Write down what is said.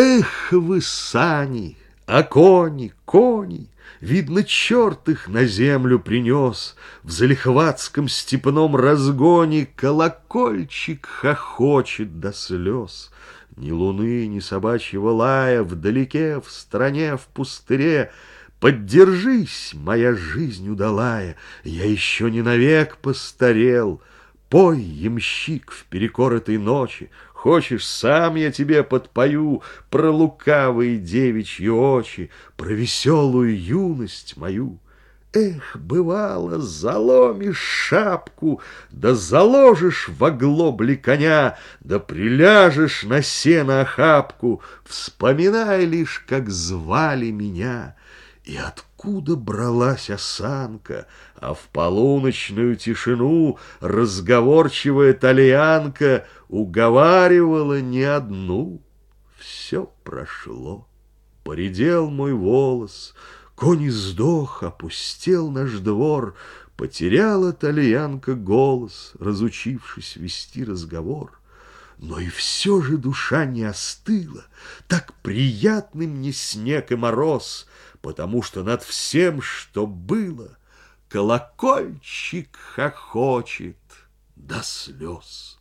Эх вы, сани, а кони, кони, Видно, черт их на землю принес, В залихватском степном разгоне Колокольчик хохочет до слез. Ни луны, ни собачьего лая Вдалеке, в стране, в пустыре Поддержись, моя жизнь удалая, Я еще не навек постарел. Пой, ямщик, в перекор ночи, Хочешь, сам я тебе подпою Про лукавые девичьи очи, Про веселую юность мою. Эх, бывало, заломишь шапку, Да заложишь в оглобле коня, Да приляжешь на сено охапку, Вспоминай лишь, как звали меня. И откуда бралась осанка, А в полуночную тишину Разговорчивая тальянка Уговаривала не одну. Все прошло, поредел мой волос, Конь сдох, опустел наш двор, Потеряла тальянка голос, Разучившись вести разговор. Но и все же душа не остыла, Так приятны мне снег и мороз, Потому что над всем, что было, Колокольчик хохочет до слез.